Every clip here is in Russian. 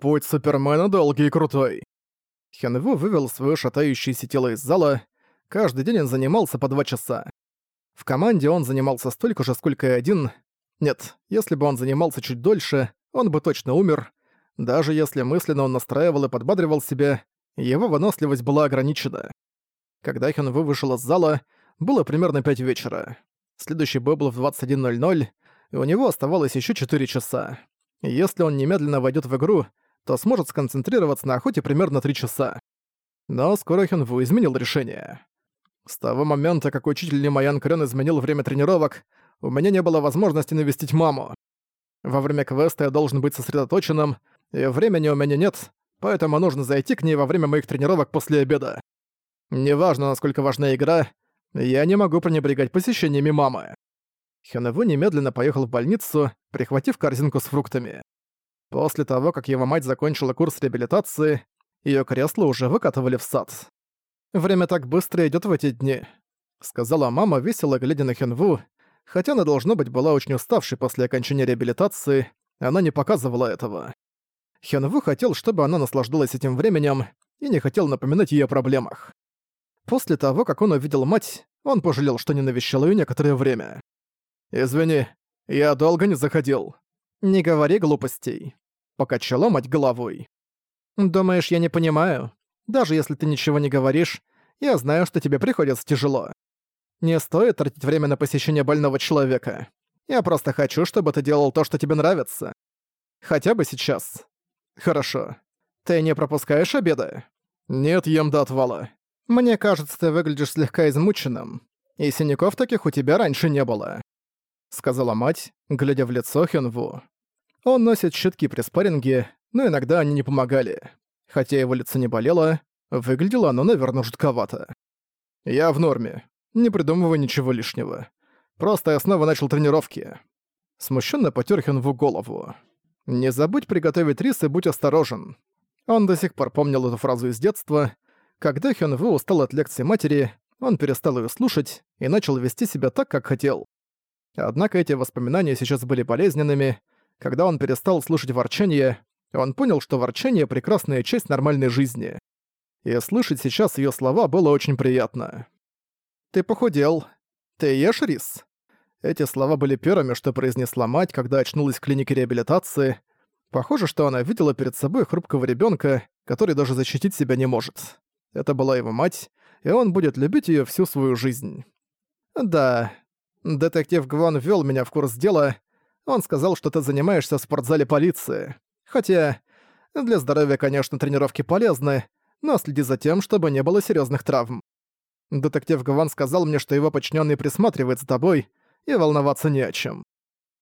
Путь Супермена долгий и крутой. Хенву вывел своё шатающееся тело из зала. Каждый день он занимался по два часа. В команде он занимался столько же, сколько и один. Нет, если бы он занимался чуть дольше, он бы точно умер. Даже если мысленно он настраивал и подбадривал себя, его выносливость была ограничена. Когда Хенву вышел из зала, было примерно 5 вечера. Следующий бой был в 21.00, и у него оставалось еще 4 часа. Если он немедленно войдет в игру, то сможет сконцентрироваться на охоте примерно 3 часа. Но скоро Хенву изменил решение. С того момента, как учитель Лимаян Крен изменил время тренировок, у меня не было возможности навестить маму. Во время квеста я должен быть сосредоточенным, и времени у меня нет, поэтому нужно зайти к ней во время моих тренировок после обеда. Неважно, насколько важна игра, я не могу пренебрегать посещениями мамы. Хёнэву немедленно поехал в больницу, прихватив корзинку с фруктами. После того, как его мать закончила курс реабилитации, её кресло уже выкатывали в сад. «Время так быстро идёт в эти дни», — сказала мама, весело глядя на Хенву. Хотя она, должно быть, была очень уставшей после окончания реабилитации, она не показывала этого. Хенву хотел, чтобы она наслаждалась этим временем и не хотел напоминать ей о проблемах. После того, как он увидел мать, он пожалел, что не навещал её некоторое время. «Извини, я долго не заходил». «Не говори глупостей», — покачала мать головой. «Думаешь, я не понимаю? Даже если ты ничего не говоришь, я знаю, что тебе приходится тяжело. Не стоит тратить время на посещение больного человека. Я просто хочу, чтобы ты делал то, что тебе нравится. Хотя бы сейчас. Хорошо. Ты не пропускаешь обеда? Нет, ем до отвала. «Мне кажется, ты выглядишь слегка измученным, и синяков таких у тебя раньше не было», — сказала мать, глядя в лицо Хёнву. Он носит щитки при спарринге, но иногда они не помогали. Хотя его лицо не болело, выглядело оно, наверное, жутковато. «Я в норме. Не придумывай ничего лишнего. Просто я снова начал тренировки». Смущенно потер Хёнву голову. «Не забудь приготовить рис и будь осторожен». Он до сих пор помнил эту фразу из детства — когда Хён Ву устал от лекции матери, он перестал её слушать и начал вести себя так, как хотел. Однако эти воспоминания сейчас были болезненными. Когда он перестал слушать ворчание, он понял, что ворчание — прекрасная часть нормальной жизни. И слышать сейчас её слова было очень приятно. «Ты похудел. Ты ешь рис?» Эти слова были первыми, что произнесла мать, когда очнулась в клинике реабилитации. Похоже, что она видела перед собой хрупкого ребёнка, который даже защитить себя не может. Это была его мать, и он будет любить её всю свою жизнь. Да, детектив Гвон ввёл меня в курс дела. Он сказал, что ты занимаешься в спортзале полиции. Хотя для здоровья, конечно, тренировки полезны, но следи за тем, чтобы не было серьёзных травм. Детектив Гван сказал мне, что его подчинённый присматривает за тобой, и волноваться не о чем.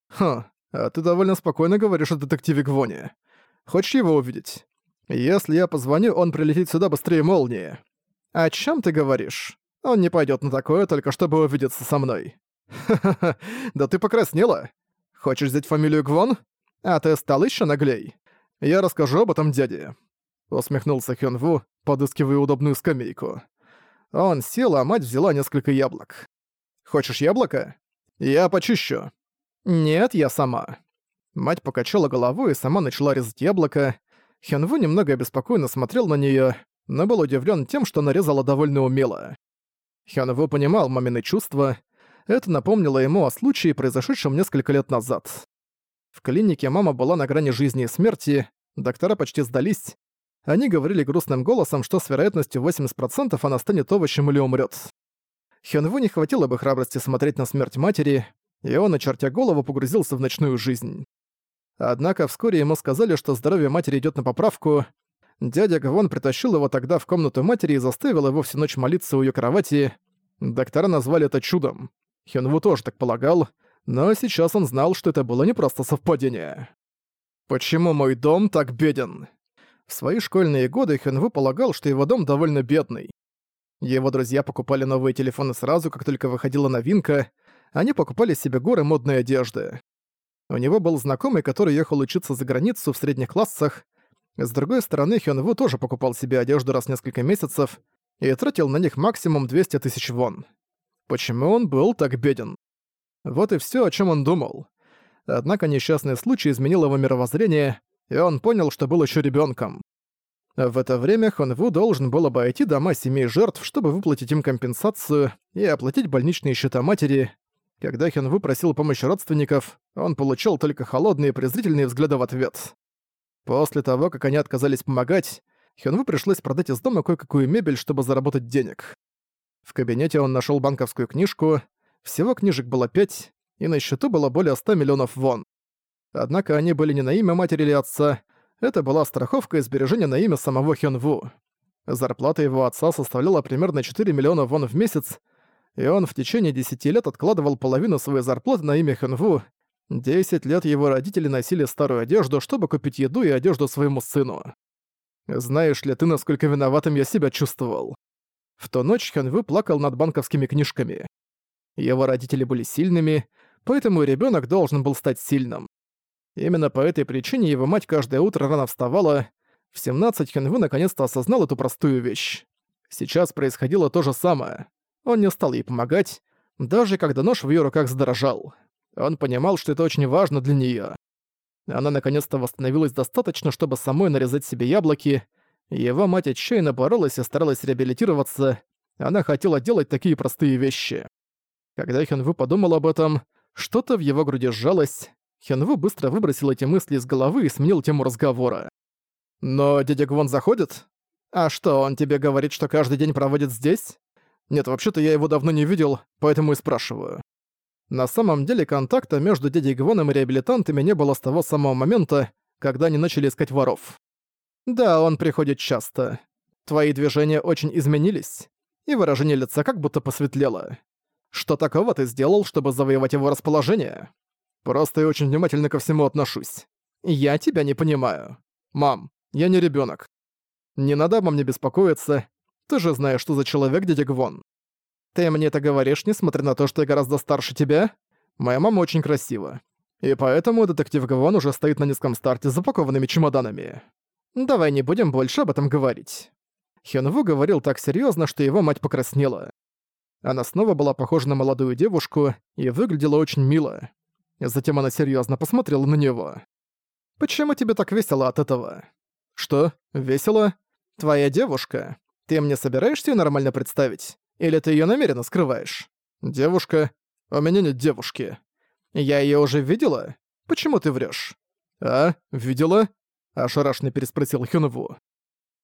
Хм, ты довольно спокойно говоришь о детективе Гвоне. Хочешь его увидеть? Если я позвоню, он прилетит сюда быстрее молнии. О чем ты говоришь? Он не пойдет на такое, только чтобы увидеться со мной. Ха-ха-ха, да ты покраснела. Хочешь взять фамилию Гвон? А ты стал еще наглей. Я расскажу об этом дяде. Усмехнулся Хён Ву, подыскивая удобную скамейку. Он сел, а мать взяла несколько яблок. «Хочешь яблоко? Я почищу». «Нет, я сама». Мать покачала головой и сама начала резать яблоко. Хёнву немного обеспокоенно смотрел на неё, но был удивлен тем, что нарезала довольно умело. Хёнву понимал мамины чувства, это напомнило ему о случае, произошедшем несколько лет назад. В клинике мама была на грани жизни и смерти, доктора почти сдались. Они говорили грустным голосом, что с вероятностью 80% она станет овощем или умрет. Хёнву не хватило бы храбрости смотреть на смерть матери, и он, очертя голову, погрузился в ночную жизнь. Однако вскоре ему сказали, что здоровье матери идёт на поправку. Дядя Гвон притащил его тогда в комнату матери и заставил его всю ночь молиться у её кровати. Доктора назвали это чудом. Хёнву тоже так полагал, но сейчас он знал, что это было не просто совпадение. «Почему мой дом так беден?» В свои школьные годы Хёнву полагал, что его дом довольно бедный. Его друзья покупали новые телефоны сразу, как только выходила новинка, они покупали себе горы модной одежды. У него был знакомый, который ехал учиться за границу в средних классах. С другой стороны, Хён тоже покупал себе одежду раз в несколько месяцев и тратил на них максимум 200 тысяч вон. Почему он был так беден? Вот и всё, о чём он думал. Однако несчастный случай изменил его мировоззрение, и он понял, что был еще ребенком. В это время Хонву должен был обойти дома семей жертв, чтобы выплатить им компенсацию и оплатить больничные счета матери. Когда Хонву просил помощи родственников, он получил только холодные презрительные взгляды в ответ. После того, как они отказались помогать, Хёнву пришлось продать из дома кое-какую мебель, чтобы заработать денег. Кабинете он нашел банковскую книжку, всего книжек было пять, и на счету было более 100 миллионов вон. Однако они были не на имя матери или отца, это была страховка и сбережение на имя самого Хёнву. Зарплата его отца составляла примерно 4 миллиона вон в месяц, и он в течение 10 лет откладывал половину своей зарплаты на имя Хёнву. 10 лет его родители носили старую одежду, чтобы купить еду и одежду своему сыну. Знаешь ли ты, насколько виноватым я себя чувствовал? В ту ночь Хёнву плакал над банковскими книжками. Его родители были сильными, поэтому ребенок должен был стать сильным. Именно по этой причине его мать каждое утро рано вставала. В 17 Хенву наконец-то осознал эту простую вещь. Сейчас происходило то же самое. Он не стал ей помогать, даже когда нож в ее руках задорожал. Он понимал, что это очень важно для нее. Она наконец-то восстановилась достаточно, чтобы самой нарезать себе яблоки. Его мать отчаянно боролась и старалась реабилитироваться. Она хотела делать такие простые вещи. Когда Хенву подумал об этом, что-то в его груди сжалось, Хенву быстро выбросил эти мысли из головы и сменил тему разговора. «Но дядя Гвон заходит? А что, он тебе говорит, что каждый день проводит здесь? Нет, вообще-то я его давно не видел, поэтому и спрашиваю». На самом деле контакта между дядей Гвоном и реабилитантами не было с того самого момента, когда они начали искать воров. «Да, он приходит часто. Твои движения очень изменились, и выражение лица как будто посветлело. Что такого ты сделал, чтобы завоевать его расположение?» Просто я очень внимательно ко всему отношусь. Я тебя не понимаю. Мам, я не ребенок. Не надо обо мне беспокоиться. Ты же знаешь, что за человек дядя Гвон. Ты мне это говоришь, несмотря на то, что я гораздо старше тебя? Моя мама очень красива. И поэтому детектив Гвон уже стоит на низком старте с запакованными чемоданами. Давай не будем больше об этом говорить. Хёнву говорил так серьезно, что его мать покраснела. Она снова была похожа на молодую девушку и выглядела очень мило. Затем она серьезно посмотрела на него. «Почему тебе так весело от этого?» «Что? Весело? Твоя девушка? Ты мне собираешься её нормально представить? Или ты её намеренно скрываешь?» «Девушка? У меня нет девушки. Я её уже видела? Почему ты врёшь?» «А? Видела?» – ошарашенно переспросил Хюнву.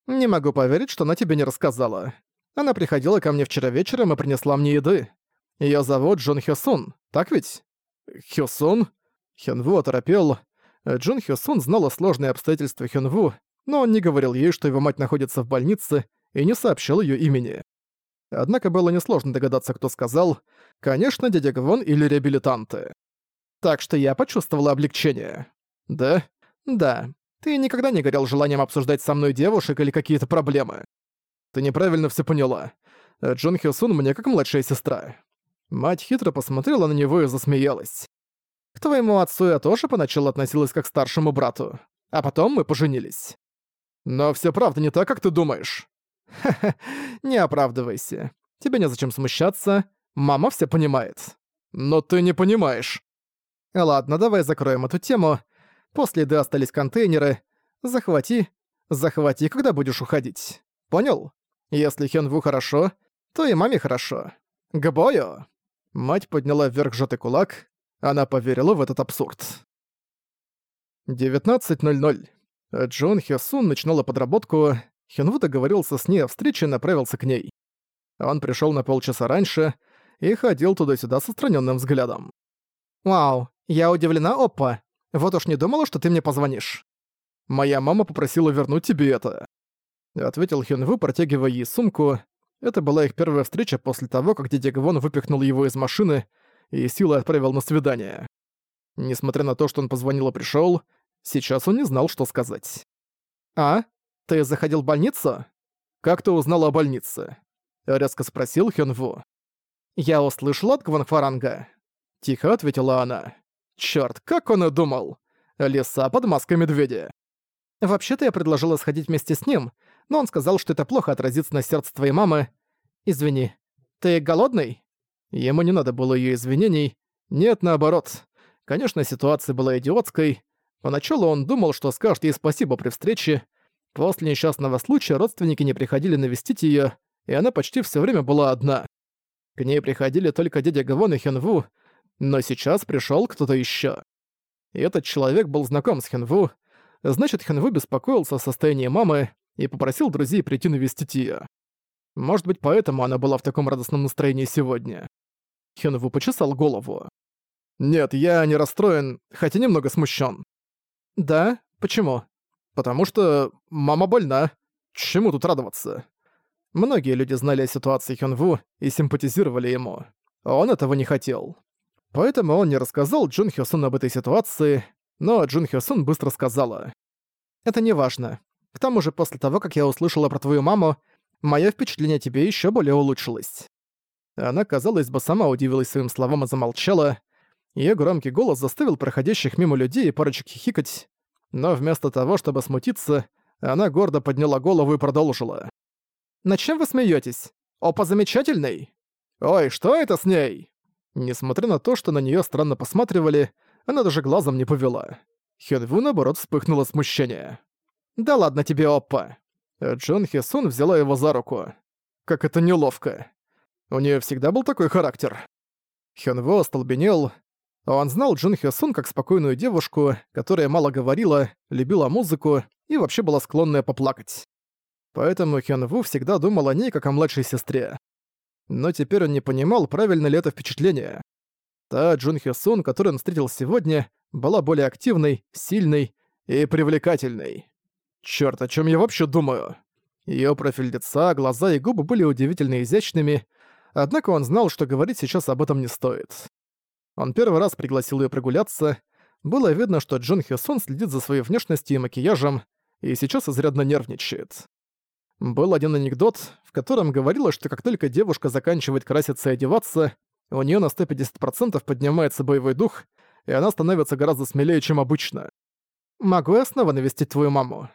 «Не могу поверить, что она тебе не рассказала. Она приходила ко мне вчера вечером и принесла мне еды. Её зовут Джон Хёсун, так ведь?» Хёсун? Хёнву оторопел. Джун Хёсун знала сложные обстоятельства Хёнву, но он не говорил ей, что его мать находится в больнице, и не сообщил её имени. Однако было несложно догадаться, кто сказал. Конечно, дядя Гвон или реабилитанты. Так что я почувствовала облегчение. Да? Да. Ты никогда не горел желанием обсуждать со мной девушек или какие-то проблемы. Ты неправильно все поняла. Джун Хёсун мне как младшая сестра. Мать хитро посмотрела на него и засмеялась. «К твоему отцу я тоже поначалу относилась как к старшему брату, а потом мы поженились». «Но все правда не так, как ты думаешь». «Ха-ха, не оправдывайся. Тебе незачем смущаться, мама все понимает». «Но ты не понимаешь». «Ладно, давай закроем эту тему. После еды остались контейнеры. Захвати, захвати, когда будешь уходить. Понял? Если Хенву хорошо, то и маме хорошо. К бою!» Мать подняла вверх сжатый кулак. Она поверила в этот абсурд. 19.00. Джон Хёсун начинала подработку. Хёнву договорился с ней о встрече и направился к ней. Он пришёл на полчаса раньше и ходил туда-сюда с устранённым взглядом. «Вау, я удивлена, Оппа. Вот уж не думала, что ты мне позвонишь. Моя мама попросила вернуть тебе это», — ответил Хёнву, протягивая ей сумку. Это была их первая встреча после того, как дядя Гвон выпихнул его из машины и силой отправил на свидание. Несмотря на то, что он позвонил и пришёл, сейчас он не знал, что сказать. «А? Ты заходил в больницу? Как ты узнала о больнице?» — резко спросил Хёнву. «Я услышала от Гванфаранга», — тихо ответила она. «Чёрт, как он и думал! Лиса под маской медведя!» «Вообще-то я предложила сходить вместе с ним, но он сказал, что это плохо отразится на сердце твоей мамы. Извини, ты голодный? Ему не надо было ее извинений. Нет, наоборот. Конечно, ситуация была идиотской. Поначалу он думал, что скажет ей спасибо при встрече. После несчастного случая родственники не приходили навестить её, и она почти всё время была одна. К ней приходили только дядя Гавон и Хенву, но сейчас пришёл кто-то ещё. И этот человек был знаком с Хенву, значит, Хенву беспокоился о состоянии мамы и попросил друзей прийти навестить её. Может быть, поэтому она была в таком радостном настроении сегодня. Хенву почесал голову. «Нет, я не расстроен, хотя немного смущен. «Да? Почему?» «Потому что мама больна. Чему тут радоваться?» Многие люди знали о ситуации Хёнву и симпатизировали ему. Он этого не хотел. Поэтому он не рассказал Джун Хёсун об этой ситуации, но Джун Хёсун быстро сказала. «Это не важно. К тому же после того, как я услышала про твою маму, мое впечатление о тебе еще более улучшилось». Она, казалось бы, сама удивилась своим словам и замолчала. Её громкий голос заставил проходящих мимо людей и парочек хихикать, но вместо того, чтобы смутиться, она гордо подняла голову и продолжила. «На чем вы смеетесь? Опа замечательный? Ой, что это с ней?» Несмотря на то, что на неё странно посматривали, она даже глазом не повела. Хёнву, наоборот, вспыхнуло смущение. «Да ладно тебе, Оппа!» Джон Хесун взяла его за руку. Как это неловко. У неё всегда был такой характер. Хёнву остолбенел, он знал Джун Хёсун как спокойную девушку, которая мало говорила, любила музыку и вообще была склонная поплакать. Поэтому Хён Ву всегда думал о ней как о младшей сестре. Но теперь он не понимал, правильно ли это впечатление. Та Джун Хёсун, которую он встретил сегодня, была более активной, сильной и привлекательной. Чёрт, о чём я вообще думаю? Её профиль лица, глаза и губы были удивительно изящными, однако он знал, что говорить сейчас об этом не стоит. Он первый раз пригласил её прогуляться. Было видно, что Джон Хёсон следит за своей внешностью и макияжем, и сейчас изрядно нервничает. Был один анекдот, в котором говорилось, что как только девушка заканчивает краситься и одеваться, у неё на 150% поднимается боевой дух, и она становится гораздо смелее, чем обычно. «Могу я снова навестить твою маму?»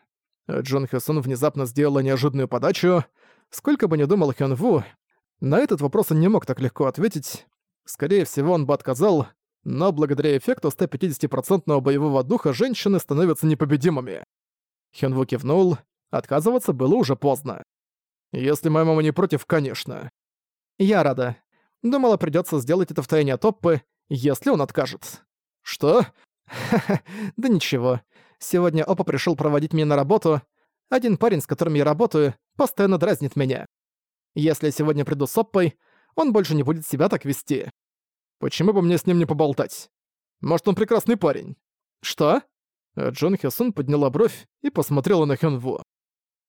Джон Хёсон внезапно сделала неожиданную подачу. Сколько бы ни думал Хён Ву, на этот вопрос он не мог так легко ответить, Скорее всего, он бы отказал, но благодаря эффекту 150% боевого духа женщины становятся непобедимыми. Хёнву кивнул, отказываться было уже поздно. Если моя мама не против, конечно. Я рада. Думала, придётся сделать это втайне от Оппы, если он откажет. Что? Да ничего. Сегодня Опа пришёл проводить меня на работу. Один парень, с которым я работаю, постоянно дразнит меня. Если я сегодня приду с Оппой, он больше не будет себя так вести. Почему бы мне с ним не поболтать? Может, он прекрасный парень? Что? Джон Хесун подняла бровь и посмотрела на Хёнву.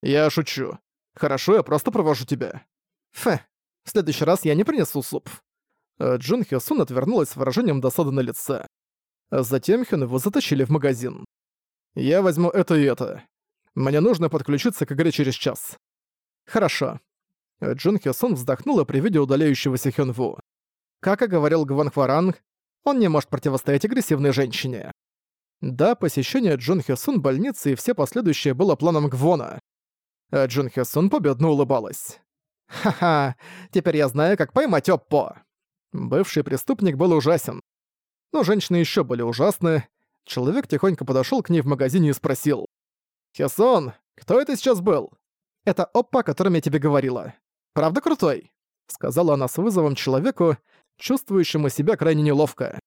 Я шучу. Хорошо, я просто провожу тебя. Фе, в следующий раз я не принесу суп. Джон Хесун отвернулась с выражением досады на лице. Затем Хёнву затащили в магазин. Я возьму это и это. Мне нужно подключиться к игре через час. Хорошо. Джун Хёсон вздохнула при виде удаляющегося Хёнву. Как и говорил Гван Хваранг, он не может противостоять агрессивной женщине. Да, посещение Джун Хёсун больницы и все последующее было планом Гвона. А Джун Хёсун победно улыбалась. «Ха-ха, теперь я знаю, как поймать Оппо!» Бывший преступник был ужасен. Но женщины еще были ужасны. Человек тихонько подошел к ней в магазине и спросил. «Хёсон, кто это сейчас был?» «Это Оппа, о котором я тебе говорила. Правда крутой?» Сказала она с вызовом человеку, чувствующему себя крайне неловко.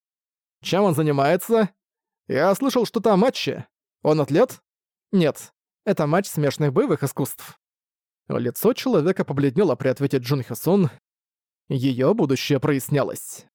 «Чем он занимается?» «Я слышал что-то о матче. Он атлет?» «Нет, это матч смешных боевых искусств». Лицо человека побледнело при ответе Джун Хасун. Её будущее прояснялось.